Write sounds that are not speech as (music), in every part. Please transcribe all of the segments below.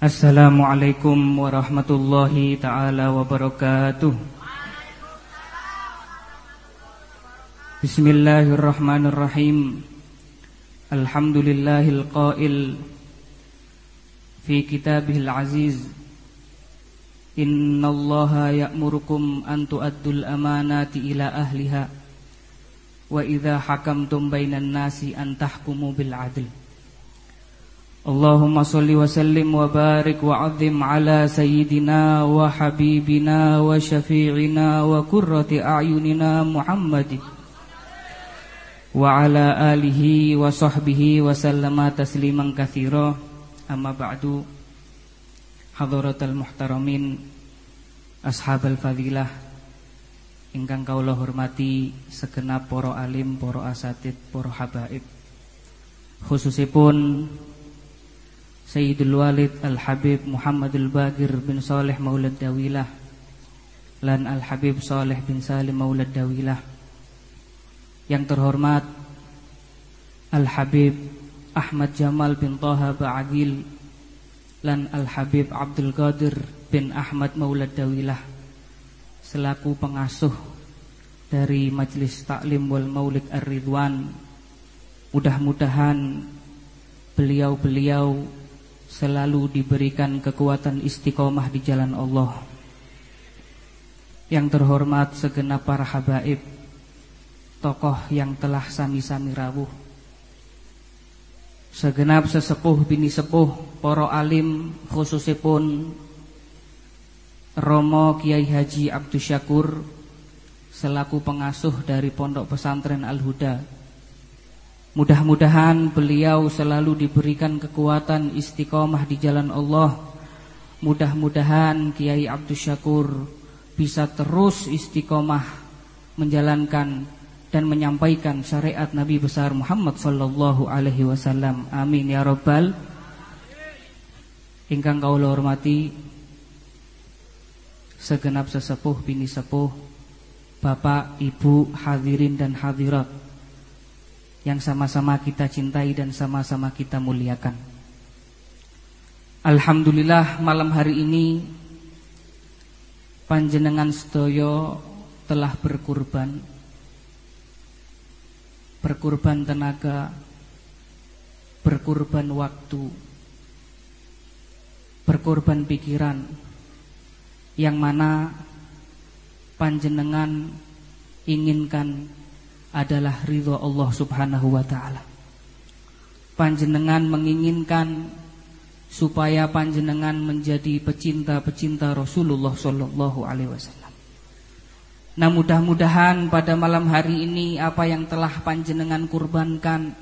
Assalamualaikum warahmatullahi taala wabarakatuh. Bismillahirrahmanirrahim. Alhamdulillahil qail fi kitabihil aziz. Innallaha ya'murukum an tu'addul amanati ila ahliha wa idza hakamtum bainan nasi an tahkumu bil adl. اللهم صل وسلم وبارك وعظم على سيدنا وحبيبنا وشفيعنا وكرة أعيننا محمد وعلى آله وصحبه وسلم تسليما كثيرا أما بعد حضرة المحترمين أصحاب الفضيلة ingkang kaula hormati segenap para alim, para asatid, para habaib. Khususipun Sayyidul Walid Al-Habib Muhammadul Bagir bin Saleh Maulad Dawilah dan Al-Habib Saleh bin Salim Maulad Dawilah. Yang terhormat Al-Habib Ahmad Jamal bin Taha Ba'agil dan Al-Habib Abdul Qadir bin Ahmad Maulad Dawilah Selaku pengasuh dari Majelis Taklim wal Maulid Ar-Ridwan. Mudah-mudahan beliau-beliau selalu diberikan kekuatan istiqomah di jalan Allah. Yang terhormat segenap para habaib, tokoh yang telah sami-sami rawuh. Segenap sesepuh bini sepuh, poro alim khususipun Romo Kiai Haji Abdus Syakur selaku pengasuh dari Pondok Pesantren Al-Huda Mudah-mudahan beliau selalu diberikan kekuatan istiqomah di jalan Allah. Mudah-mudahan Kiai Abdus Syakur bisa terus istiqomah menjalankan dan menyampaikan syariat Nabi besar Muhammad sallallahu alaihi wasallam. Amin ya rabbal Ingkang kaula hormati segenap sesepuh bini sepuh, Bapak, Ibu, hadirin dan hadirat yang sama-sama kita cintai dan sama-sama kita muliakan. Alhamdulillah malam hari ini panjenengan sedoyo telah berkurban berkurban tenaga berkurban waktu berkorban pikiran yang mana panjenengan inginkan adalah ridho Allah Subhanahu wa taala. Panjenengan menginginkan supaya panjenengan menjadi pecinta-pecinta Rasulullah sallallahu alaihi wasallam. Nah, mudah-mudahan pada malam hari ini apa yang telah panjenengan kurbankan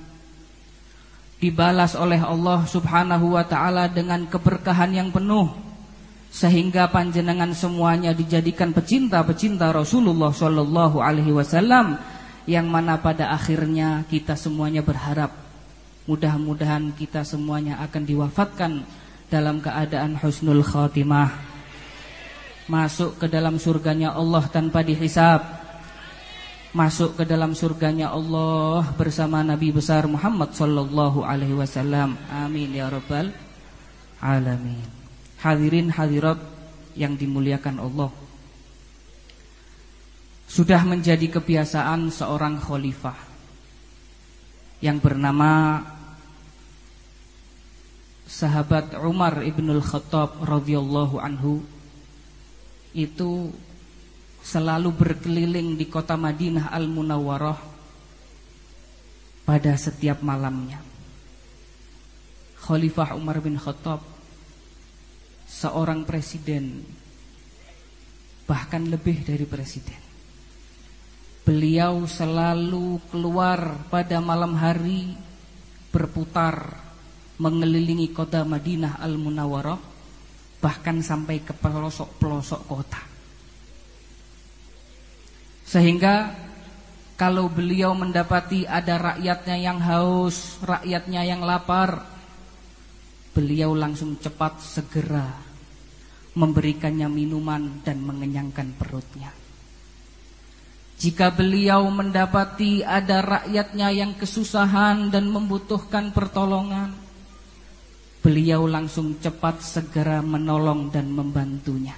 dibalas oleh Allah Subhanahu wa taala dengan keberkahan yang penuh sehingga panjenengan semuanya dijadikan pecinta-pecinta Rasulullah sallallahu alaihi wasallam yang mana pada akhirnya kita semuanya berharap mudah-mudahan kita semuanya akan diwafatkan dalam keadaan husnul khatimah. Masuk ke dalam surganya Allah tanpa dihisab masuk ke dalam surganya Allah bersama Nabi besar Muhammad sallallahu alaihi wasallam. Amin ya rabbal alamin. Hadirin hadirat yang dimuliakan Allah sudah menjadi kebiasaan seorang khalifah yang bernama sahabat Umar ibnul Khattab radhiyallahu anhu itu selalu berkeliling di kota Madinah al Munawwarah pada setiap malamnya. Khalifah Umar bin Khattab seorang presiden bahkan lebih dari presiden Beliau selalu keluar pada malam hari berputar mengelilingi kota Madinah Al-Munawwarah bahkan sampai ke pelosok-pelosok kota. Sehingga kalau beliau mendapati ada rakyatnya yang haus, rakyatnya yang lapar, beliau langsung cepat segera memberikannya minuman dan mengenyangkan perutnya. Jika beliau mendapati ada rakyatnya yang kesusahan dan membutuhkan pertolongan, beliau langsung cepat segera menolong dan membantunya.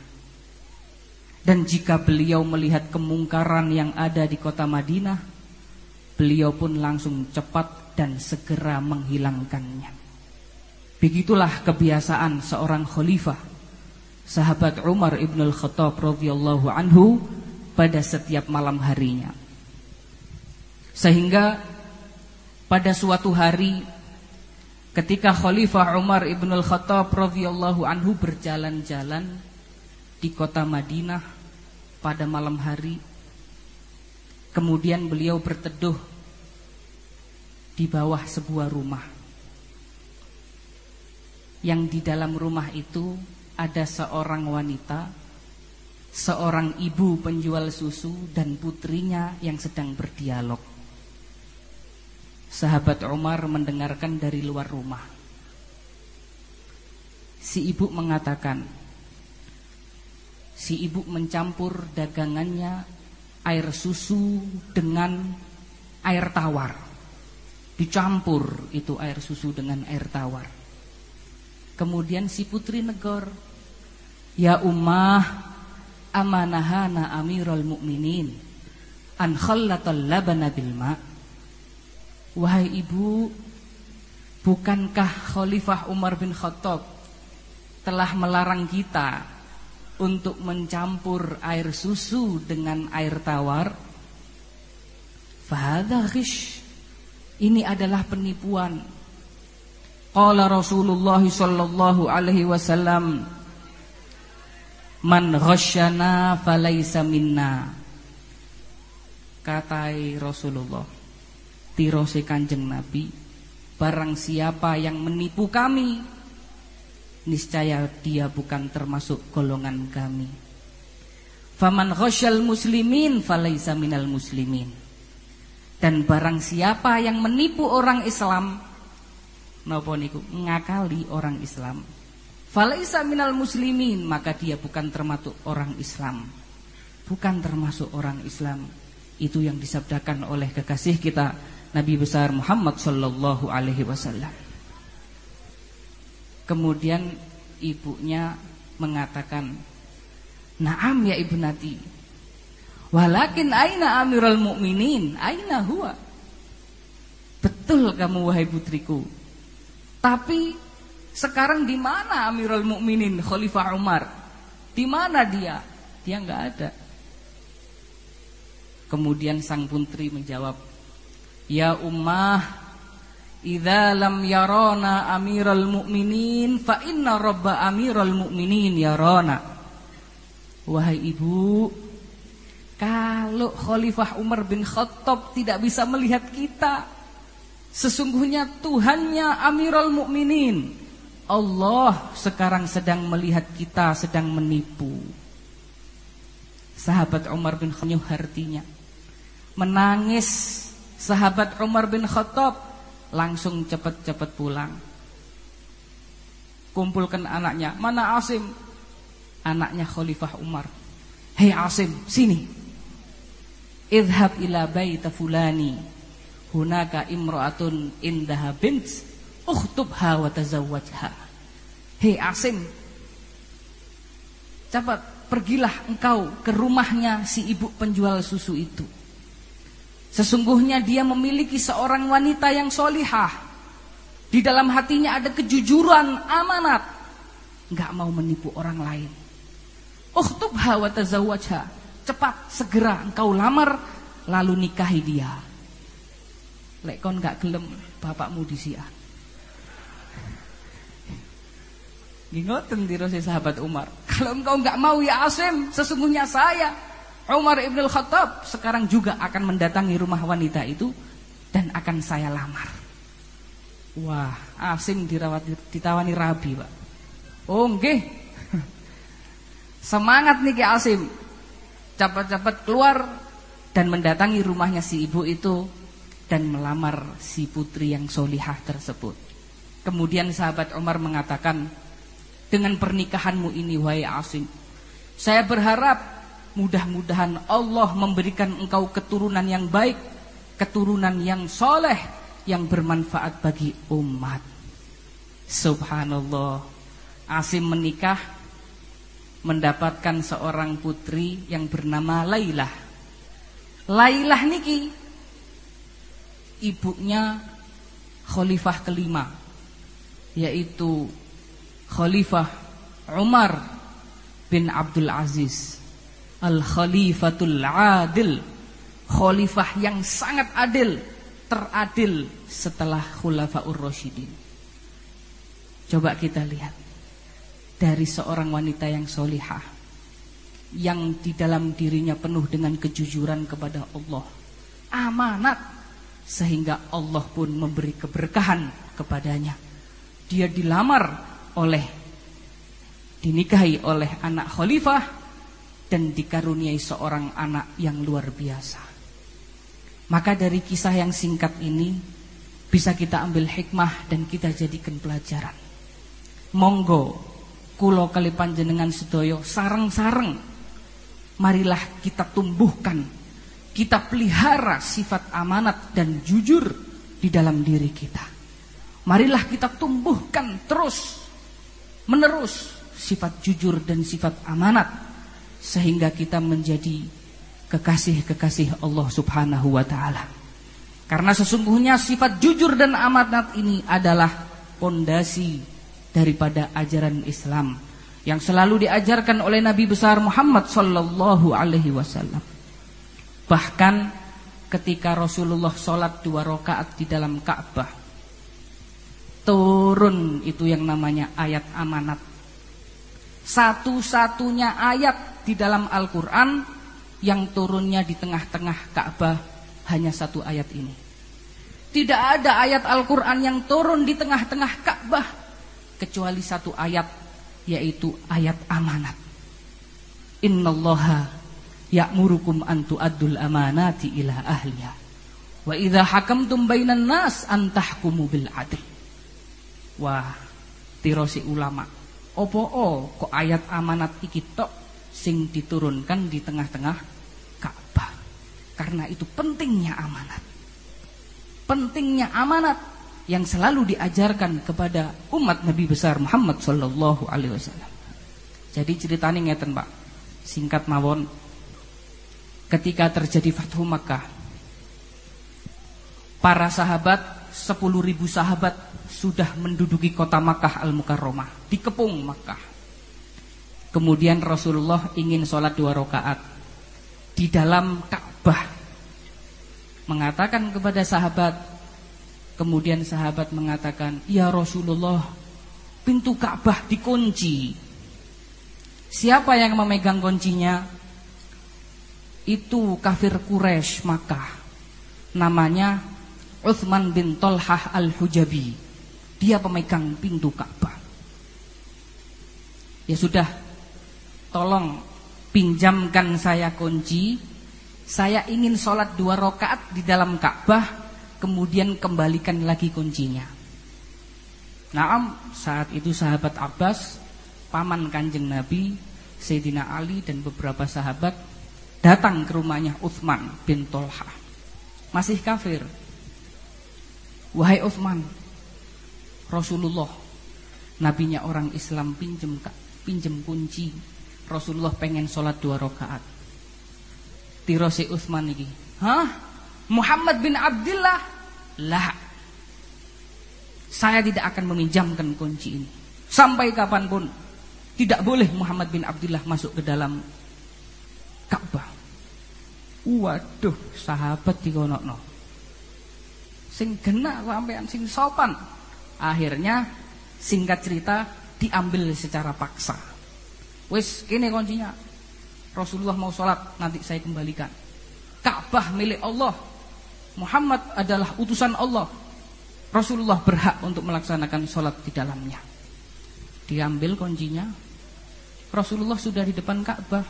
Dan jika beliau melihat kemungkaran yang ada di kota Madinah, beliau pun langsung cepat dan segera menghilangkannya. Begitulah kebiasaan seorang khalifah, sahabat Umar ibn al-Khattab radhiyallahu anhu pada setiap malam harinya. Sehingga pada suatu hari ketika Khalifah Umar ibn al-Khattab radhiyallahu anhu berjalan-jalan di kota Madinah pada malam hari, kemudian beliau berteduh di bawah sebuah rumah. Yang di dalam rumah itu ada seorang wanita, seorang ibu penjual susu dan putrinya yang sedang berdialog. Sahabat Umar mendengarkan dari luar rumah. Si ibu mengatakan, si ibu mencampur dagangannya air susu dengan air tawar dicampur itu air susu dengan air tawar. Kemudian si putri negor, ya ummah amanahana amirul mukminin an khallatal labana bil ma. Wahai ibu, bukankah Khalifah Umar bin Khattab telah melarang kita untuk mencampur air susu dengan air tawar? Fahadha ghish ini adalah penipuan. Qala Rasulullah sallallahu alaihi wasallam Man ghasyana falaysa minna. Katai Rasulullah tirose Kanjeng Nabi barang siapa yang menipu kami niscaya dia bukan termasuk golongan kami. Faman ghasyal muslimin falaysa minal muslimin. Dan barang siapa yang menipu orang Islam Napa niku ngakali orang Islam Falaisa minal muslimin Maka dia bukan termasuk orang Islam Bukan termasuk orang Islam Itu yang disabdakan oleh kekasih kita Nabi besar Muhammad Sallallahu alaihi wasallam Kemudian ibunya mengatakan Naam ya ibu Nati Walakin aina amirul mukminin? Aina huwa? Betul kamu wahai putriku. Tapi sekarang di mana Amirul Mukminin Khalifah Umar? Di mana dia? Dia nggak ada. Kemudian sang putri menjawab, "Ya ummah, idza lam yarona Amirul Mukminin fa inna rabba Amirul Mukminin yarona." Wahai ibu, kalau Khalifah Umar bin Khattab tidak bisa melihat kita, sesungguhnya Tuhannya Amirul Mukminin. Allah sekarang sedang melihat kita sedang menipu. Sahabat Umar bin Khattab artinya menangis. Sahabat Umar bin Khattab langsung cepat-cepat pulang. Kumpulkan anaknya. Mana Asim? Anaknya Khalifah Umar. Hei Asim, sini. Idhab ila baita fulani Hunaka imra'atun indaha bint Ukhtubha wa tazawwajha. Hei Asim Cepat pergilah engkau ke rumahnya si ibu penjual susu itu. Sesungguhnya dia memiliki seorang wanita yang solihah. Di dalam hatinya ada kejujuran amanat. Gak mau menipu orang lain. Ukhtubha wa tazawwajha. Cepat segera engkau lamar lalu nikahi dia. Lek kon gak gelem bapakmu disian. Gingoten dirose sahabat Umar. (laughs) Kalau engkau nggak mau ya Asim, sesungguhnya saya Umar ibn al-Khattab sekarang juga akan mendatangi rumah wanita itu dan akan saya lamar. Wah, Asim dirawat ditawani rabi, Pak. Oh. (laughs) Semangat nih ke Asim cepat-cepat keluar dan mendatangi rumahnya si ibu itu dan melamar si putri yang solihah tersebut. Kemudian sahabat Umar mengatakan, dengan pernikahanmu ini wahai Asim, saya berharap mudah-mudahan Allah memberikan engkau keturunan yang baik, keturunan yang soleh, yang bermanfaat bagi umat. Subhanallah. Asim menikah mendapatkan seorang putri yang bernama Lailah. Lailah niki ibunya khalifah kelima yaitu Khalifah Umar bin Abdul Aziz. Al-Khalifatul Adil. Khalifah yang sangat adil Teradil setelah Khulafaur Rasyidin. Coba kita lihat Dari seorang wanita yang solihah Yang di dalam dirinya penuh dengan kejujuran kepada Allah. Amanat Sehingga Allah pun memberi keberkahan kepadanya. Dia dilamar oleh Dinikahi oleh anak khalifah Dan dikaruniai seorang anak yang luar biasa. Maka dari kisah yang singkat ini Bisa kita ambil hikmah dan kita jadikan pelajaran. Monggo kulo kali panjenengan sedoyo sarang-sarang marilah kita tumbuhkan kita pelihara sifat amanat dan jujur di dalam diri kita. Marilah kita tumbuhkan terus menerus sifat jujur dan sifat amanat sehingga kita menjadi kekasih-kekasih Allah Subhanahu wa taala karena sesungguhnya sifat jujur dan amanat ini adalah pondasi daripada ajaran Islam yang selalu diajarkan oleh Nabi besar Muhammad sallallahu alaihi wasallam. Bahkan ketika Rasulullah sholat dua rakaat di dalam Ka'bah turun itu yang namanya ayat amanat. Satu-satunya ayat di dalam Al-Qur'an yang turunnya di tengah-tengah Ka'bah hanya satu ayat ini. Tidak ada ayat Al-Qur'an yang turun di tengah-tengah Ka'bah kecuali satu ayat yaitu ayat amanat. Innallaha ya'murukum an tu'addul amanati ila ahliha. Wa idza hakamtum bainan nas an tahkumu bil adl. Wah, tirosi ulama. Opo o kok ayat amanat iki tok sing diturunkan di tengah-tengah Ka'bah. Karena itu pentingnya amanat. Pentingnya amanat yang selalu diajarkan kepada umat Nabi besar Muhammad sallallahu alaihi wasallam. Jadi ceritanya ngeten, Pak. Singkat mawon. Ketika terjadi Fathu Makkah, para sahabat, 10 ribu sahabat sudah menduduki kota Makkah Al-Mukarramah, dikepung Makkah. Kemudian Rasulullah ingin sholat dua rakaat di dalam Ka'bah. Mengatakan kepada sahabat, Kemudian sahabat mengatakan, "Ya Rasulullah, pintu Ka'bah dikunci." Siapa yang memegang kuncinya? Itu kafir Quraisy Makkah. Namanya Uthman bin Tolhah Al-Hujabi. Dia pemegang pintu Ka'bah. Ya sudah, tolong pinjamkan saya kunci. Saya ingin sholat dua rakaat di dalam Ka'bah kemudian kembalikan lagi kuncinya. Naam, saat itu sahabat Abbas, paman kanjeng Nabi, Sayyidina Ali dan beberapa sahabat datang ke rumahnya Uthman bin Tolha. Masih kafir. Wahai Uthman, Rasulullah, nabinya orang Islam pinjem pinjem kunci. Rasulullah pengen sholat dua rakaat. Tirosi Uthman ini, hah? Muhammad bin Abdullah lah saya tidak akan meminjamkan kunci ini sampai kapan pun tidak boleh Muhammad bin Abdullah masuk ke dalam Ka'bah waduh sahabat dikonokno sing genak sampean sing sopan akhirnya singkat cerita diambil secara paksa wis kini kuncinya Rasulullah mau sholat nanti saya kembalikan Ka'bah milik Allah Muhammad adalah utusan Allah. Rasulullah berhak untuk melaksanakan sholat di dalamnya. Diambil kuncinya. Rasulullah sudah di depan Ka'bah.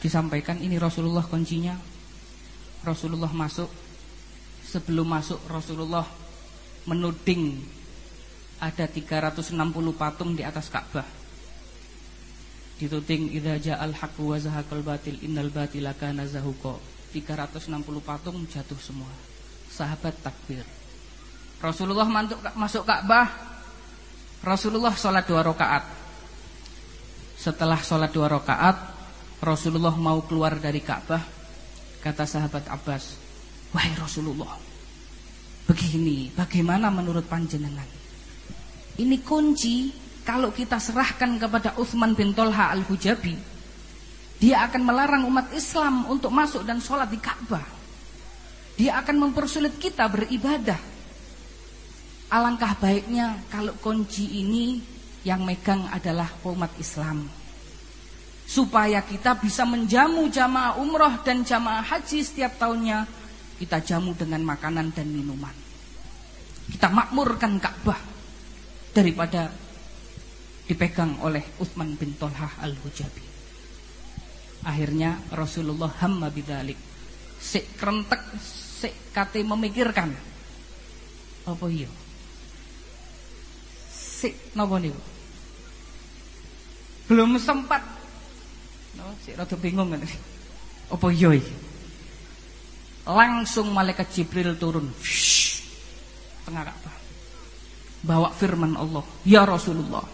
Disampaikan ini Rasulullah kuncinya. Rasulullah masuk. Sebelum masuk Rasulullah menuding ada 360 patung di atas Ka'bah. Dituding idza ja'al haqqu wa zahaqal batil innal batila kana zahuqa. 360 patung jatuh semua. Sahabat takbir. Rasulullah masuk Ka'bah Rasulullah sholat dua rakaat. Setelah sholat dua rakaat, Rasulullah mau keluar dari Ka'bah. Kata sahabat Abbas, wahai Rasulullah, begini, bagaimana menurut panjenengan? Ini kunci kalau kita serahkan kepada Uthman bin Tolha al-Hujabi, dia akan melarang umat Islam untuk masuk dan sholat di Ka'bah. Dia akan mempersulit kita beribadah. Alangkah baiknya kalau kunci ini yang megang adalah umat Islam. Supaya kita bisa menjamu jamaah umroh dan jamaah haji setiap tahunnya. Kita jamu dengan makanan dan minuman. Kita makmurkan Ka'bah daripada dipegang oleh Uthman bin Tolhah al-Hujabi. Akhirnya Rasulullah hamma bidalik. Sik krentek, sik kate memikirkan. Apa iya? sik napa niku? Belum sempat. No, sik rada bingung ngene. Apa iya? Langsung malaikat Jibril turun. Tengah Ka'bah. Bawa firman Allah, "Ya Rasulullah,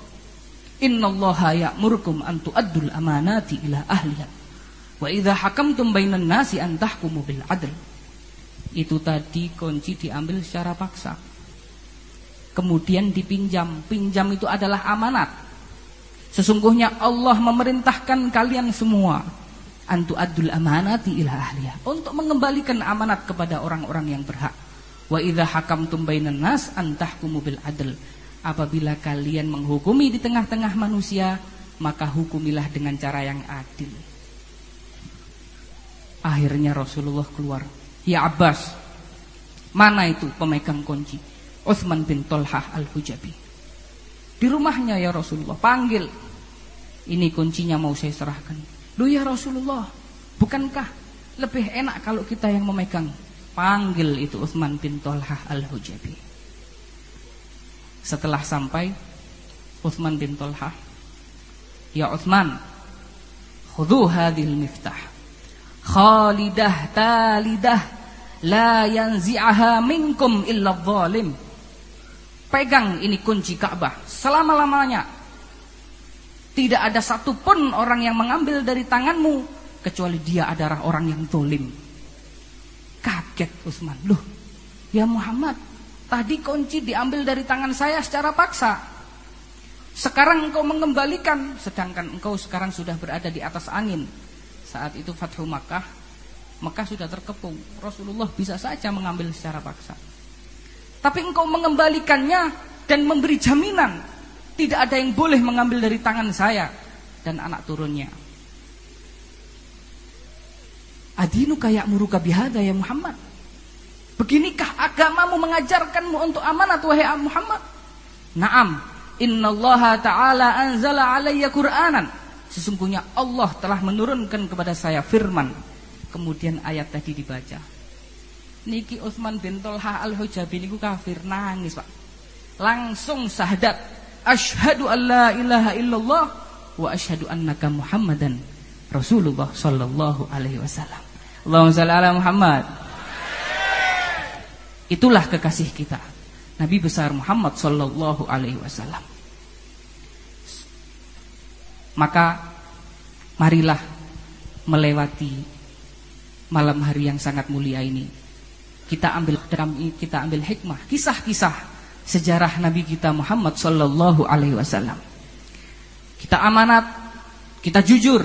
innallaha ya'murukum an tu'addul amanati ila ahliha. Wa idza hakamtum bainan nasi an tahkumu bil adl." Itu tadi kunci diambil secara paksa kemudian dipinjam. Pinjam itu adalah amanat. Sesungguhnya Allah memerintahkan kalian semua antu adul amanati ila ahliya untuk mengembalikan amanat kepada orang-orang yang berhak. Wa idza hakamtum bainan nas antahkumu bil adl. Apabila kalian menghukumi di tengah-tengah manusia, maka hukumilah dengan cara yang adil. Akhirnya Rasulullah keluar. Ya Abbas, mana itu pemegang kunci? Uthman bin Tolhah al-Hujabi. Di rumahnya ya Rasulullah, panggil. Ini kuncinya mau saya serahkan. Lu ya Rasulullah, bukankah lebih enak kalau kita yang memegang? Panggil itu Uthman bin Tolhah al-Hujabi. Setelah sampai, Uthman bin Tolhah, Ya Uthman, khudu hadhil miftah. Khalidah talidah la yanzi'aha minkum illa zalim. Pegang ini kunci Ka'bah selama-lamanya. Tidak ada satupun orang yang mengambil dari tanganmu kecuali dia adalah orang yang tolim. Kaget Utsman. Loh, ya Muhammad, tadi kunci diambil dari tangan saya secara paksa. Sekarang engkau mengembalikan, sedangkan engkau sekarang sudah berada di atas angin. Saat itu Fathu Makkah, Mekah sudah terkepung. Rasulullah bisa saja mengambil secara paksa. Tapi engkau mengembalikannya dan memberi jaminan tidak ada yang boleh mengambil dari tangan saya dan anak turunnya. Adinu kayak muruka bihada ya Muhammad. Beginikah agamamu mengajarkanmu untuk amanat wahai Muhammad? Naam, innallaha ta'ala anzala alayya Qur'anan. Sesungguhnya Allah telah menurunkan kepada saya firman. Kemudian ayat tadi dibaca niki Utsman bin Tolha al-Hujabi niku kafir nangis Pak. Langsung syahadat asyhadu alla ilaha illallah wa asyhadu annaka Muhammadan Rasulullah sallallahu alaihi wasallam. Allahumma shalli ala Muhammad. Itulah kekasih kita. Nabi besar Muhammad sallallahu alaihi wasallam. Maka marilah melewati malam hari yang sangat mulia ini kita ambil kita ambil hikmah, kisah-kisah sejarah Nabi kita Muhammad sallallahu alaihi wasallam. Kita amanat, kita jujur.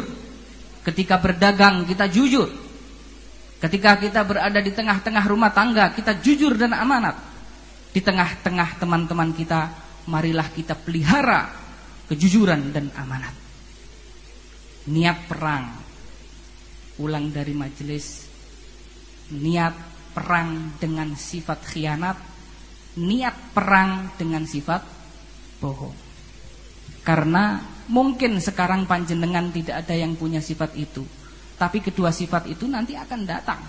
Ketika berdagang kita jujur. Ketika kita berada di tengah-tengah rumah tangga kita jujur dan amanat. Di tengah-tengah teman-teman kita marilah kita pelihara kejujuran dan amanat. Niat perang pulang dari majelis niat perang dengan sifat khianat, niat perang dengan sifat bohong. Karena mungkin sekarang panjenengan tidak ada yang punya sifat itu, tapi kedua sifat itu nanti akan datang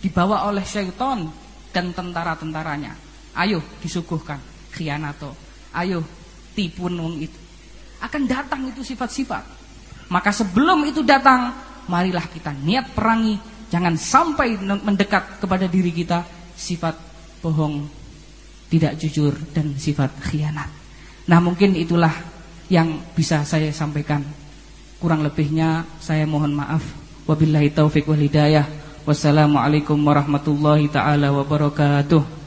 dibawa oleh syaitan dan tentara-tentaranya. Ayo disuguhkan khianato. Ayo tipu nung itu. Akan datang itu sifat-sifat. Maka sebelum itu datang, marilah kita niat perangi Jangan sampai mendekat kepada diri kita sifat bohong, tidak jujur dan sifat khianat. Nah mungkin itulah yang bisa saya sampaikan. Kurang lebihnya saya mohon maaf. Wabillahi taufik wal hidayah. Wassalamualaikum warahmatullahi taala wabarakatuh.